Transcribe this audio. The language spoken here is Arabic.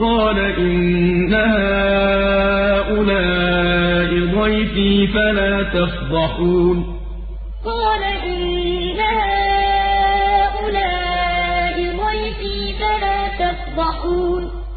قال إن هؤلاء ضيفي فلا تفضحون. قال إن هؤلاء ضيفي فلا تفضحون.